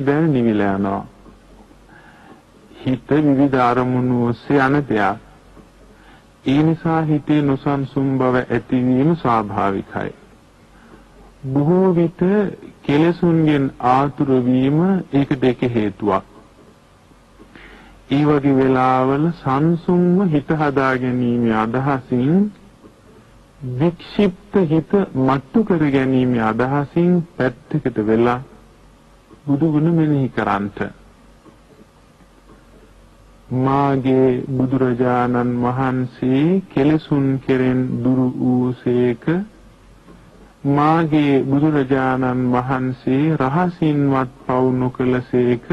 දැන් නිවිලා යනවා. හිත විවිධ අරමුණු ඔස්සේ යන දෙයක්. ඒ නිසා හිතේ නොසන්සුන් බව ඇතිවීම ස්වාභාවිකයි. බොහෝ විට කෙලසුන්ගෙන් ආතුර වීම ඒකට එක හේතුවක්. ඒ වගේ වෙලාවල සංසුන්ව හිත හදා ගැනීම අදහසින් වික්ෂිප්ත හිත මට්ටු කර ගැනීම අදහසින් පැත්තකට වෙලා බුදු ගුණ මෙනෙහි කරන්ට. මාගේ බුදුරජාණන් වහන්සේ කෙලසුන් කෙරෙන් දුරු වූසේක මාගේ බුදුරජාණන් වහන්සේ රහසින්වත් පවු නොකලසේක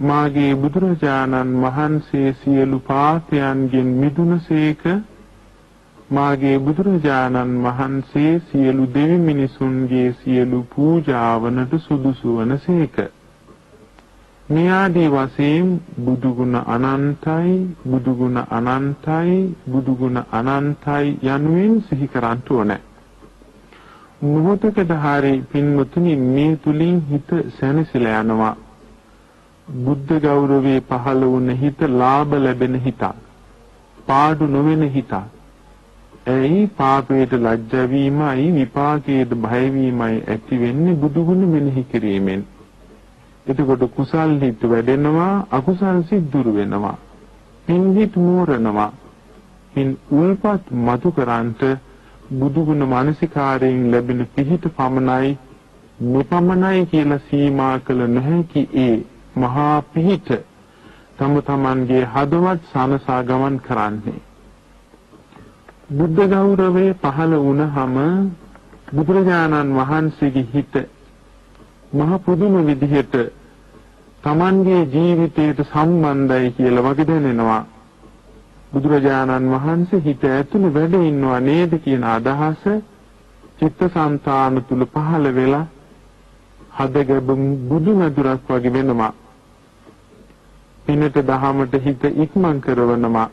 මාගේ බුදුරජාණන් වහන්සේ සියලු පාපයන්ගෙන් මිදුනසේක මාගේ බුදුරජාණන් වහන්සේ සියලු දෙවි මිනිසුන්ගේ සියලු පූජාවනට සුදුසු වනසේක මේ ආදී වශයෙන් බුදුගුණ අනන්තයි බුදුගුණ අනන්තයි බුදුගුණ අනන්තයි යනුවෙන් සිහි කරන්ට ඕනේ. මොහොතකට හරි පින්වතුනි මේ තුලින් හිත සැනසෙලා යනවා. බුද්ධ ගෞරවයේ පහළ වුණ හිත ලාභ ලැබෙන හිත. පාඩු නොවන හිත. එයි පාපයට ලැජ්ජා වීමයි විපාකයට බය වීමයි ඇති වෙන්නේ බුදුගුණ මෙනෙහි කිරීමෙන්. එතකොට කුසල් හිත වැඩෙනවා අකුසල් සිත් දුරු වෙනවා. පින් හිත මෝරනවා. පින් උල්පත් මතු කරන්ට බුදුගුණ මානසිකාරයෙන් ලැබෙන පිහිට පමණයි නොපමණයි කියලා සීමා කළ නොහැකි ඒ මහා පිහිට තම තමන්ගේ හදවත් සනසා ගමන් කරන්නේ. බුද්ධ ගෞරවයේ පහළ වුණහම බුදුරජාණන් වහන්සේගේ හිත මහ පුදුම විදිහට Tamanගේ ජීවිතයට සම්බන්ධයි කියලා වගේ දැනෙනවා. බුදුරජාණන් වහන්සේ හිත ඇතුළේ වැඩ ඉන්නවා නේද කියන අදහස චිත්තසංතාන තුල පහළ වෙලා හදගබුම් බුදුමදුරක් වගේ වෙනවා. පිනට දහමට හිත ඉක්මන් කරවනවා.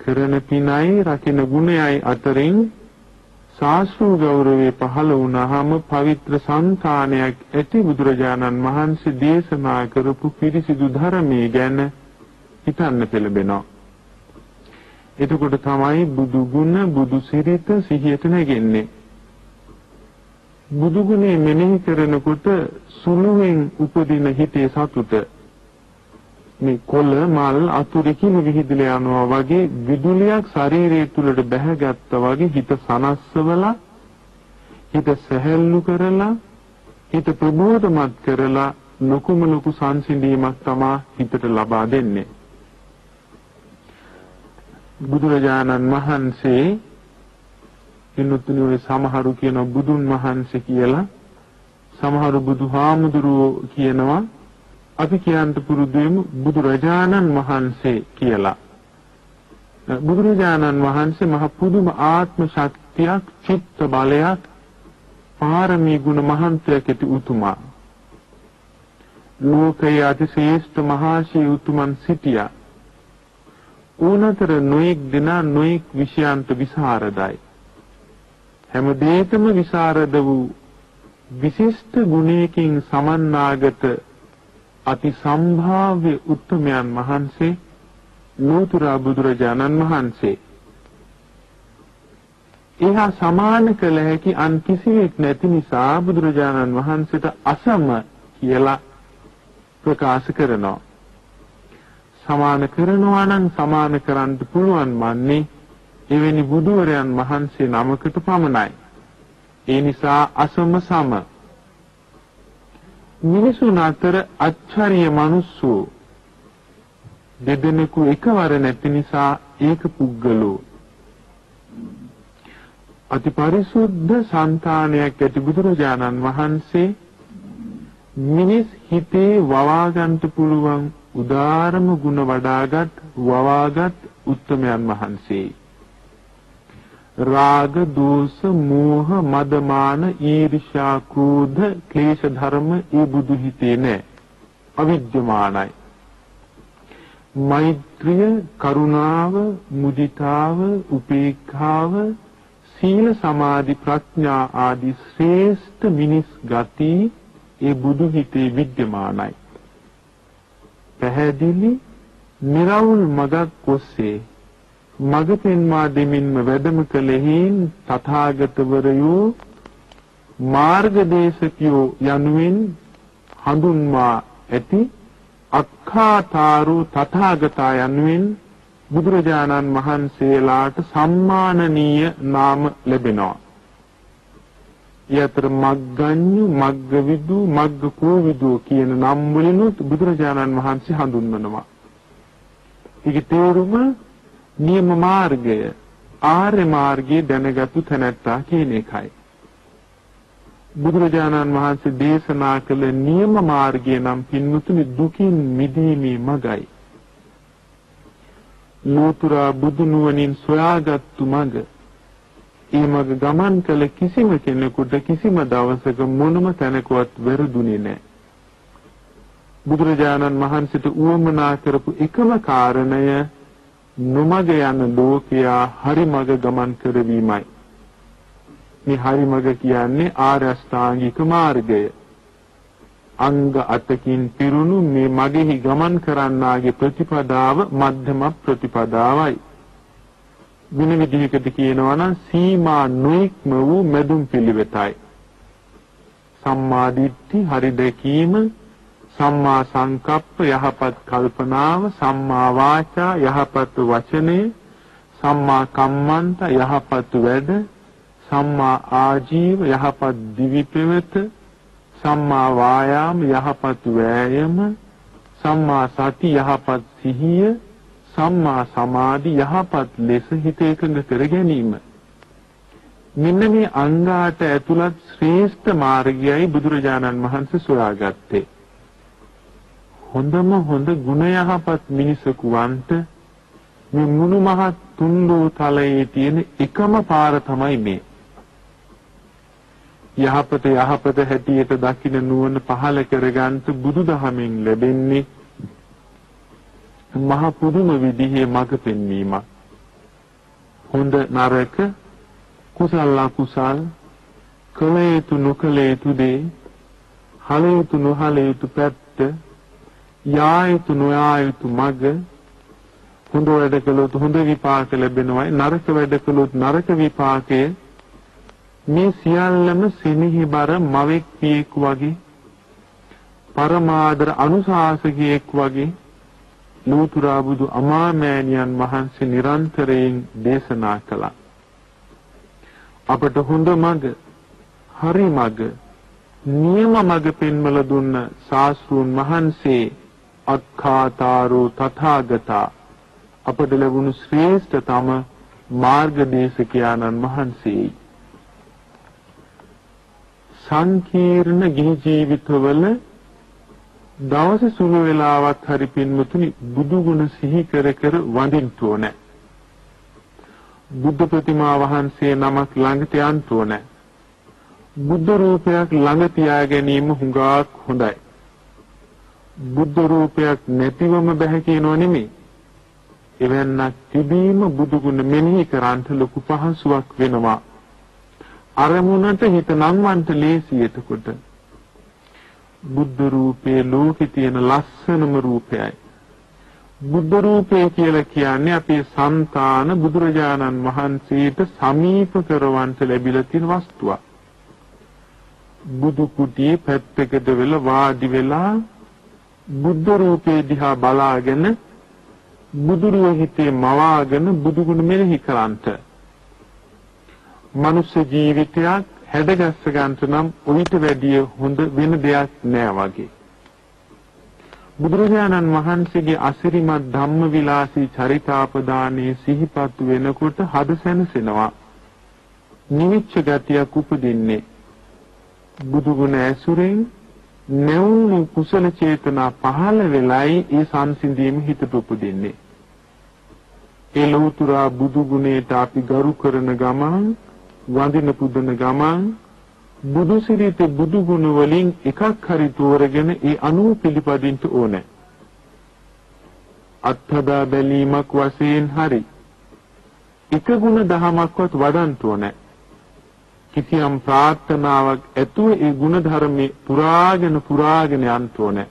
කරන පිනයි රකින ගුණයයි අතරින් ශාස්ත්‍රීය ගෞරවයේ පහළ වුණාම පවිත්‍ර సంతානයක් ඇති බුදුරජාණන් වහන්සේ දේශනා කරපු පිරිසිදු ධර්මයේ ගැන හිතන්න පෙළඹෙනවා. එතකොට තමයි බුදු ගුණ බුදු සිරිත සිහියට නැගෙන්නේ. බුදු ගුණේ මෙනෙහි කරනකොට සුළුවෙන් උපදින හිතේ සතුට මේ කොළ මල් අතුරකින් විහිදලා යනවා වගේ විදුලියක් ශරීරය තුළට බැහැගත්තා වගේ හිත සනස්සවලා හිත සැහැල්ලු කරලා හිත ප්‍රබෝධමත් කරලා ලොකුම ලොකු සංසිඳීමක් තමා හිතට ලබා දෙන්නේ. බුදුරජාණන් වහන්සේ ඉන්නුතුනේ සමහරු කියන බුදුන් වහන්සේ කියලා සමහරු බුදුහාමුදුරුවෝ කියනවා අපි කියන්න පුරුදු වෙමු බුදුරජාණන් වහන්සේ කියලා. බුදුරජාණන් වහන්සේ මහ පුදුම ආත්ම ශක්තියක්, චිත්ත බලයක්, පාරමී ගුණ මහන්තයක් ඇති උතුමා. ලෝකයේ අතිශ්‍රේෂ්ඨ මහා ශී උතුමන් සිටියා. ඌනතර නොඑක් දිනා නොඑක් විෂයන්ත විසරදයි. හැම දෙයකම විසරද වූ විශිෂ්ට ගුණයකින් සමන්නාගත අති සම්භාව්‍ය උත්තමයන් වහන්සේ නූතුරා බුදුරජාණන් වහන්සේ. එහා සමාන කළ හැකි අන් කිසිවෙක් නැති නිසා බුදුරජාණන් වහන්සේට අසම කියලා ප්‍රකාශ කරනවා. සමාන කරනවා නම් සමාන කරන්න පුළුවන් වන්නේ එවැනි බුදුවරයන් වහන්සේ නමකට පමණයි. ඒ නිසා අසම සම මිනිසුන් අතර අච්චරිය මිනිස්සු. දෙදෙනෙකු එකවර නැති නිසා ඒක පුද්ගලෝ. අති පරිසුද්ධ సంతානයක් ඇති බුදුරජාණන් වහන්සේ මිනිස් හිතේ වවා ගන්නට පුළුවන් උදාරම ගුණ වඩාගත් වවාගත් උත්තමයන් වහන්සේ. රාග දෝෂ මෝහ මදමාන ඊර්ෂ්‍යා ක්‍රෝධ ක්ලේශ ධර්ම ඒ බුදු හිතේ නැහැ අවිද්‍යමානයි මෛත්‍රිය කරුණාව මුදිතාව උපේක්ඛාව සීල සමාධි ප්‍රඥා ආදී ශ්‍රේෂ්ඨ මිනිස් ගති ඒ බුදු හිතේ විද්‍යමානයි. පැහැදිලි නිර්වුල් මගක් ඔස්සේ මග පෙන්වා දෙමින්ම වැඩම කළෙහින් තථාගතවරයෝ මාර්ගදේශකයෝ යනුවෙන් හඳුන්වා ඇති අක්ඛාතාරු තථාගතා යනුවෙන් බුදුරජාණන් වහන්සේලාට සම්මානනීය නාම ලැබෙනවා. යතර මග්ගඤ්ඤු මග්ගවිදු මග්ගකෝවිදු කියන නම් වලිනුත් බුදුරජාණන් වහන්සේ හඳුන්වනවා. ඒකේ තේරුම නියම මාර්ගය ආර්ය මාර්ගයේ දැනගත්තු තැනැත්තා කියන එකයි. බුදුරජාණන් වහන්සේ දේශනා කළ නියම මාර්ගය නම් පින්වතුනි දුකින් මිදීමේ මගයි. ලෝතුරා බුදු නුවණින් සොයාගත්තු මඟ. ඒ මඟ ගමන් කළ කිසිම කෙනෙකුට කිසිම දවසක මොනම තැනකවත් වැරදුනේ නැහැ. බුදුරජාණන් වහන්සේට උවමනා කරපු එකම කාරණය නොමග යන ලෝකයා හරි මඟ ගමන් කරවීමයි. මේ හරි මඟ කියන්නේ ආර්ය අෂ්ටාංගික මාර්ගය. අංග අතකින් පිරුණු මේ මගෙහි ගමන් කරන්නාගේ ප්‍රතිපදාව මධ්‍යම ප්‍රතිපදාවයි. වෙන විදිහකට කියනවා නම් සීමා නොඉක්ම වූ මැදුම් පිළිවෙතයි. සම්මා දිට්ඨි හරි දැකීම සම්මා සංකප්ප යහපත් කල්පනාව සම්මා වාචා යහපත් වචනේ සම්මා කම්මන්ත යහපත් වැඩ සම්මා ආජීව යහපත් දිවි පෙවත සම්මා වායාම යහපත් වෑයම සම්මා සති යහපත් සිහිය සම්මා සමාධි යහපත් ලෙස හිත එකඟ කර ගැනීම. මෙන්න මේ අංගාට ඇතුළත් ශ්‍රේෂ්ඨ මාර්ගයයි බුදුරජාණන් වහන්සේ සොයාගත්තේ. හොඳම හොඳ ගුණ යහපත් මිනිසෙකු වන්ට මේ මුළු මහත් තුන්දෝ තලයේ තියෙන එකම පාර තමයි මේ යහපත යහපත හැටියට දකින නුවණ පහල කරගන්න බුදුදහමෙන් ලැබෙන්නේ මහ පුදුම විදිහේ මඟ පෙන්වීමක්. හොඳ නරක කුසල අකුසල් කළ යුතු නොකළ යුතු දේ හල යුතු නොහල යුතු පැත්ත යා යුතු නොයා යුතු මඟ හොඳ වැඩ කළොත් හොඳ විපාක ලැබෙනවා නරක වැඩ කළොත් නරක විපාකය මේ සියල්ලම සෙනෙහිබර මවෙක් පියෙක් වගේ පරමාදර අනුශාසකයෙක් වගේ නූතුරා බුදු අමාමෑණියන් වහන්සේ නිරන්තරයෙන් දේශනා කළා. අපට හොඳ මඟ, හරි මඟ, නියම මඟ පෙන්වල දුන්න ශාස්ත්‍රූන් වහන්සේ අක්ඛාතාරෝ තථාගතා අපට ලැබුණු ශ්‍රේෂ්ඨතම මාර්ගදේශකයාණන් වහන්සේයි. සංකීර්ණ ගිහි ජීවිතවල දවස සුළු වේලාවක් හරි පින්මුතුනි බුදු ගුණ සිහි කර කර වඳින්න ඕනේ. බුද්ධ ප්‍රතිමා වහන්සේ නමක් ළඟට යන්න ඕනේ. බුද්ධ රූපයක් ළඟ තියා ගැනීම හුඟක් හොඳයි. බුද්ධ රූපයක් නැතිවම බෑ කියනව නෙමෙයි. එවන්නක් තිබීම බුදු ගුණ මෙනෙහි කරන්ට ලොකු පහසුවක් වෙනවා. අරමුණට හිත නංවන්ට ලේසි එතකොට බුද්ධ රූපේ ලෝකේ තියෙන ලස්සනම රූපයයි බුද්ධ රූපය කියලා කියන්නේ අපේ సంతාන බුදුරජාණන් වහන්සේට සමීප කරවන්ට ලැබිලා තියෙන වස්තුවක් බුදු කුටියේ පැත්තකට වෙලා වාඩි වෙලා බුද්ධ රූපේ දිහා බලාගෙන බුදුරුව හිතේ මවාගෙන බුදුගුණ මෙනෙහි කරන්ට මනුෂ්‍ය ජීවිතයක් හැඩගස්ස ගන්නට නම් උවිත වැඩිය හොඳ වෙන දෙයක් නෑ වගේ. බුදුරජාණන් වහන්සේගේ අසිරිමත් ධම්ම විලාසී චරිතාපදානයේ සිහිපත් වෙනකොට හද සැනසෙනවා. නිවිච්ච ගතියක් උපදින්නේ. බුදුගුණ ඇසුරෙන් නැවුණු කුසල චේතනා පහළ වෙලයි ඒ සංසිඳීම හිතට උපදින්නේ. ඒ ලෝතුරා බුදු ගුණයට අපි ගරු කරන ගමන් වඳින පුදන ගමන් බුදු සිරිත බුදු ගුණ වලින් එකක් හරි තෝරගෙන ඒ අනුව පිළිපදින්න ඕනේ. අත්හදා බැලීමක් වශයෙන් හරි එක ගුණ දහමක්වත් වඩන්න ඕනේ. කිසියම් ප්‍රාර්ථනාවක් ඇතුව ඒ ಗುಣධර්මේ පුරාගෙන පුරාගෙන යන්න ඕනේ.